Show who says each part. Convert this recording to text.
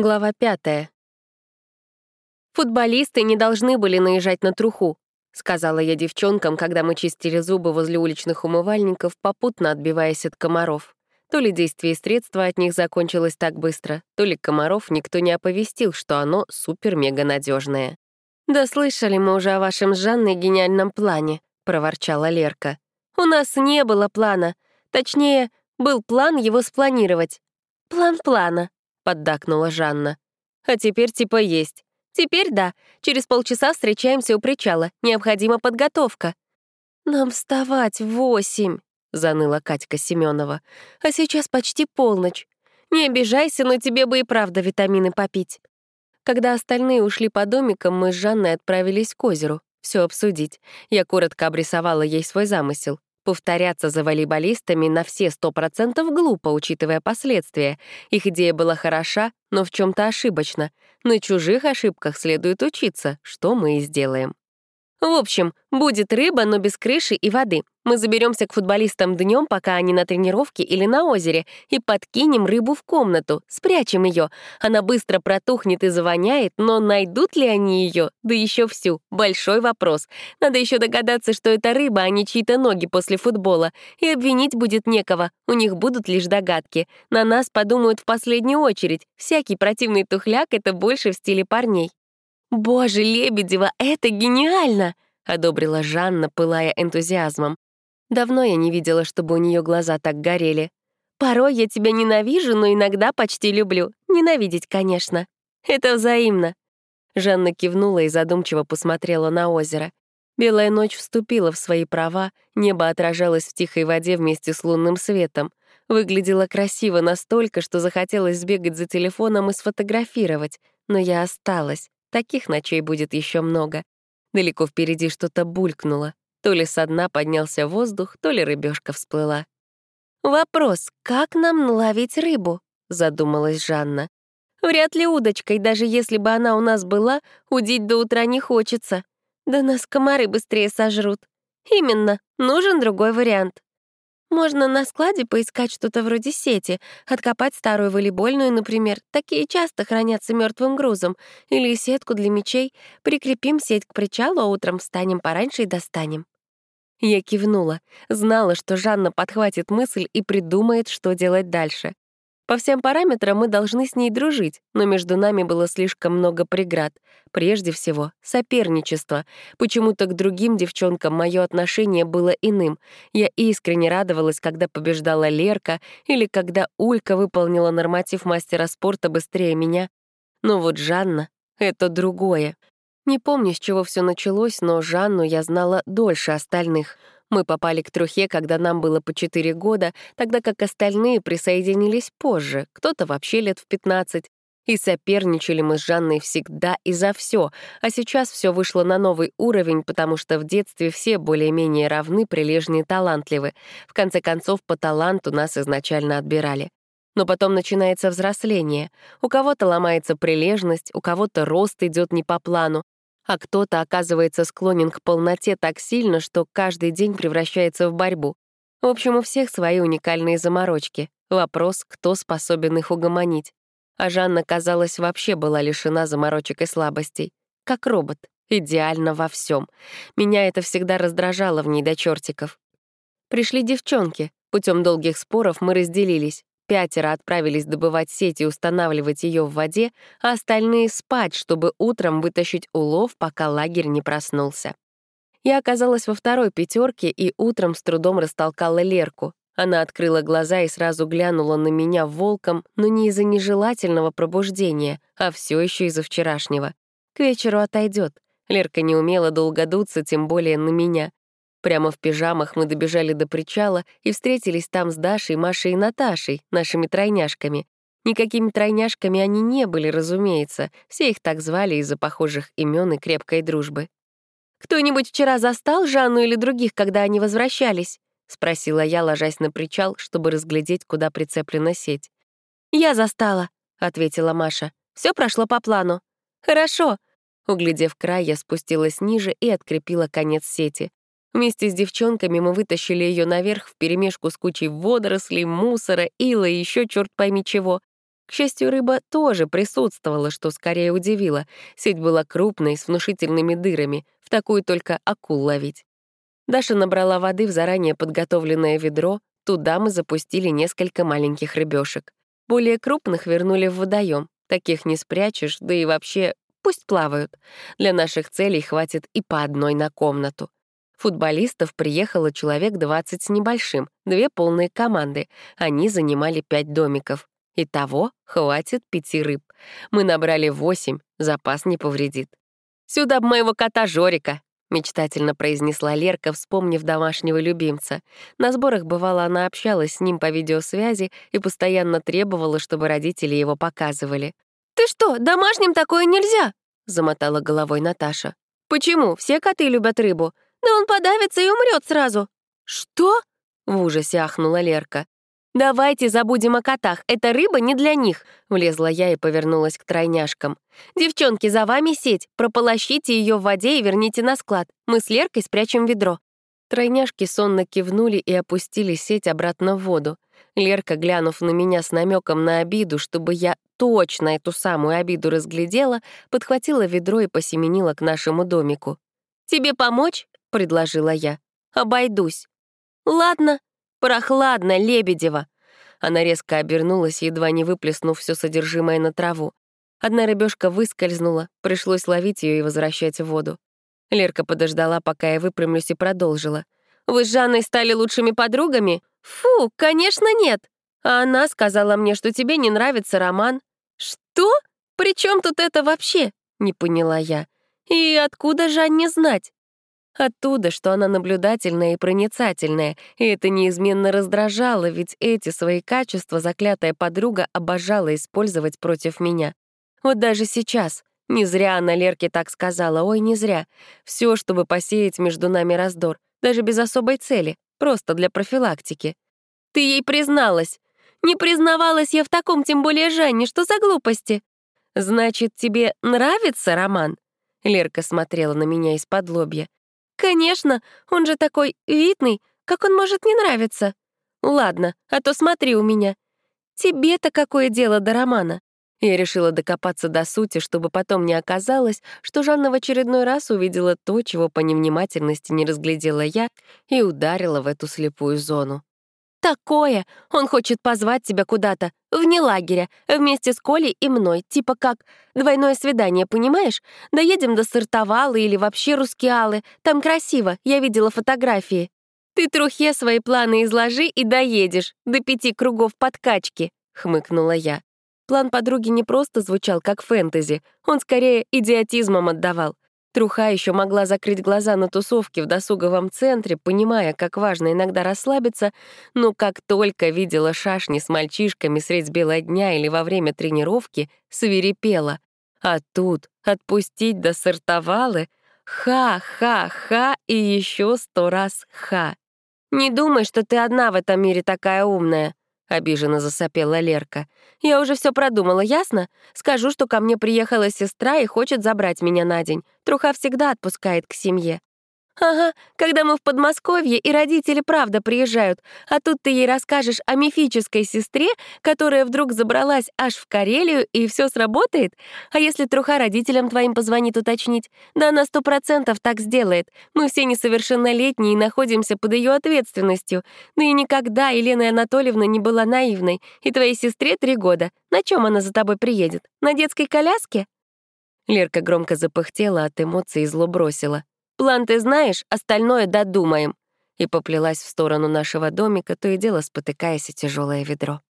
Speaker 1: Глава пятая. «Футболисты не должны были наезжать на труху», — сказала я девчонкам, когда мы чистили зубы возле уличных умывальников, попутно отбиваясь от комаров. То ли действие средства от них закончилось так быстро, то ли комаров никто не оповестил, что оно супер-мега надежное. «Да слышали мы уже о вашем с Жанной гениальном плане», — проворчала Лерка. «У нас не было плана. Точнее, был план его спланировать. План плана», — поддакнула Жанна. «А теперь типа есть. Теперь да. Через полчаса встречаемся у причала. Необходима подготовка». «Нам вставать в восемь», — заныла Катька Семенова. «А сейчас почти полночь. Не обижайся, но тебе бы и правда витамины попить». Когда остальные ушли по домикам, мы с Жанной отправились к озеру. Все обсудить. Я коротко обрисовала ей свой замысел. Повторяться за волейболистами на все сто процентов глупо, учитывая последствия. Их идея была хороша, но в чем то ошибочна. На чужих ошибках следует учиться, что мы и сделаем. В общем, будет рыба, но без крыши и воды. Мы заберемся к футболистам днем, пока они на тренировке или на озере, и подкинем рыбу в комнату, спрячем ее. Она быстро протухнет и завоняет, но найдут ли они ее? Да еще всю. Большой вопрос. Надо еще догадаться, что это рыба, а не чьи-то ноги после футбола. И обвинить будет некого. У них будут лишь догадки. На нас подумают в последнюю очередь. Всякий противный тухляк — это больше в стиле парней. «Боже, Лебедева, это гениально!» — одобрила Жанна, пылая энтузиазмом. Давно я не видела, чтобы у нее глаза так горели. «Порой я тебя ненавижу, но иногда почти люблю. Ненавидеть, конечно. Это взаимно». Жанна кивнула и задумчиво посмотрела на озеро. Белая ночь вступила в свои права, небо отражалось в тихой воде вместе с лунным светом. Выглядело красиво настолько, что захотелось сбегать за телефоном и сфотографировать. Но я осталась. Таких ночей будет еще много. Далеко впереди что-то булькнуло. То ли со дна поднялся воздух, то ли рыбешка всплыла. «Вопрос, как нам наловить рыбу?» — задумалась Жанна. «Вряд ли удочкой, даже если бы она у нас была, удить до утра не хочется. Да нас комары быстрее сожрут. Именно, нужен другой вариант». Можно на складе поискать что-то вроде сети, откопать старую волейбольную, например. Такие часто хранятся мертвым грузом. Или сетку для мечей. Прикрепим сеть к причалу, а утром встанем пораньше и достанем. Я кивнула. Знала, что Жанна подхватит мысль и придумает, что делать дальше. По всем параметрам мы должны с ней дружить, но между нами было слишком много преград. Прежде всего, соперничество. Почему-то к другим девчонкам мое отношение было иным. Я искренне радовалась, когда побеждала Лерка или когда Улька выполнила норматив мастера спорта быстрее меня. Но вот Жанна — это другое. Не помню, с чего все началось, но Жанну я знала дольше остальных — мы попали к трухе, когда нам было по 4 года, тогда как остальные присоединились позже, кто-то вообще лет в 15. И соперничали мы с Жанной всегда и за все, а сейчас все вышло на новый уровень, потому что в детстве все более-менее равны, прилежные талантливы. В конце концов, по таланту нас изначально отбирали. Но потом начинается взросление. У кого-то ломается прилежность, у кого-то рост идет не по плану, а кто-то оказывается склонен к полноте так сильно, что каждый день превращается в борьбу. В общем, у всех свои уникальные заморочки. Вопрос, кто способен их угомонить. А Жанна, казалось, вообще была лишена заморочек и слабостей. Как робот, идеально во всем. Меня это всегда раздражало в ней до чертиков. Пришли девчонки. Путем долгих споров мы разделились. Пятеро отправились добывать сеть и устанавливать ее в воде, а остальные — спать, чтобы утром вытащить улов, пока лагерь не проснулся. Я оказалась во второй пятерке и утром с трудом растолкала Лерку. Она открыла глаза и сразу глянула на меня волком, но не из-за нежелательного пробуждения, а все еще из-за вчерашнего. К вечеру отойдет. Лерка не умела долго дуться, тем более на меня. Прямо в пижамах мы добежали до причала и встретились там с Дашей, Машей и Наташей, нашими тройняшками. Никакими тройняшками они не были, разумеется, все их так звали из-за похожих имен и крепкой дружбы. «Кто-нибудь вчера застал Жанну или других, когда они возвращались?» — спросила я, ложась на причал, чтобы разглядеть, куда прицеплена сеть. «Я застала», — ответила Маша. Все прошло по плану». «Хорошо». Углядев край, я спустилась ниже и открепила конец сети. Вместе с девчонками мы вытащили ее наверх вперемешку с кучей водорослей, мусора, ила и еще черт пойми чего. К счастью, рыба тоже присутствовала, что скорее удивило. Сеть была крупной, с внушительными дырами, в такую только акул ловить. Даша набрала воды в заранее подготовленное ведро, туда мы запустили несколько маленьких рыбешек. Более крупных вернули в водоем. Таких не спрячешь, да и вообще пусть плавают. Для наших целей хватит и по одной на комнату. Футболистов приехало человек 20 с небольшим, две полные команды. Они занимали пять домиков. Итого хватит пяти рыб. Мы набрали восемь, запас не повредит. «Сюда б моего кота Жорика!» — мечтательно произнесла Лерка, вспомнив домашнего любимца. На сборах, бывало, она общалась с ним по видеосвязи и постоянно требовала, чтобы родители его показывали. «Ты что, домашним такое нельзя?» — замотала головой Наташа. «Почему? Все коты любят рыбу. Да он подавится и умрет сразу». «Что?» — в ужасе ахнула Лерка. «Давайте забудем о котах, эта рыба не для них», — влезла я и повернулась к тройняшкам. «Девчонки, за вами сеть, прополощите ее в воде и верните на склад. Мы с Леркой спрячем ведро». Тройняшки сонно кивнули и опустили сеть обратно в воду. Лерка, глянув на меня с намеком на обиду, чтобы я точно эту самую обиду разглядела, подхватила ведро и посеменила к нашему домику. «Тебе помочь?» — предложила я. «Обойдусь». «Ладно», «Прохладно, Лебедева!» Она резко обернулась, едва не выплеснув все содержимое на траву. Одна рыбешка выскользнула, пришлось ловить ее и возвращать в воду. Лерка подождала, пока я выпрямлюсь и продолжила. «Вы с Жанной стали лучшими подругами?» «Фу, конечно, нет!» А она сказала мне, что тебе не нравится роман. «Что? При чем тут это вообще?» — не поняла я. «И откуда Жанне знать?» Оттуда, что она наблюдательная и проницательная, и это неизменно раздражало, ведь эти свои качества заклятая подруга обожала использовать против меня. Вот даже сейчас. Не зря она Лерке так сказала, ой, не зря. Все, чтобы посеять между нами раздор, даже без особой цели, просто для профилактики. Ты ей призналась. Не признавалась я в таком, тем более Жанне, что за глупости? Значит, тебе нравится роман? Лерка смотрела на меня из-под лобья. «Конечно, он же такой видный, как он может не нравиться?» «Ладно, а то смотри у меня. Тебе-то какое дело до романа?» Я решила докопаться до сути, чтобы потом не оказалось, что Жанна в очередной раз увидела то, чего по невнимательности не разглядела я, и ударила в эту слепую зону. «Такое! Он хочет позвать тебя куда-то, вне лагеря, вместе с Колей и мной, типа как двойное свидание, понимаешь? Доедем до Сыртовалы или вообще Рускеалы, там красиво, я видела фотографии. Ты трухе свои планы изложи и доедешь, до пяти кругов подкачки», — хмыкнула я. План подруги не просто звучал как фэнтези, он скорее идиотизмом отдавал. Труха еще могла закрыть глаза на тусовки в досуговом центре, понимая, как важно иногда расслабиться, но как только видела шашни с мальчишками средь бела дня или во время тренировки, свирепела. А тут отпустить до сортовалы — ха-ха-ха и еще сто раз ха. «Не думай, что ты одна в этом мире такая умная», — обиженно засопела Лерка. «Я уже все продумала, ясно? Скажу, что ко мне приехала сестра и хочет забрать меня на день. Труха всегда отпускает к семье. «Ага, когда мы в Подмосковье, и родители правда приезжают, а тут ты ей расскажешь о мифической сестре, которая вдруг забралась аж в Карелию, и все сработает? А если труха родителям твоим позвонит уточнить? Да она сто процентов так сделает. Мы все несовершеннолетние и находимся под ее ответственностью. Да и никогда Елена Анатольевна не была наивной. И твоей сестре три года. На чем она за тобой приедет? На детской коляске?» Лерка громко запыхтела от эмоций и зло бросила. План ты знаешь, остальное додумаем». И поплелась в сторону нашего домика, то и дело спотыкаясь о тяжелое ведро.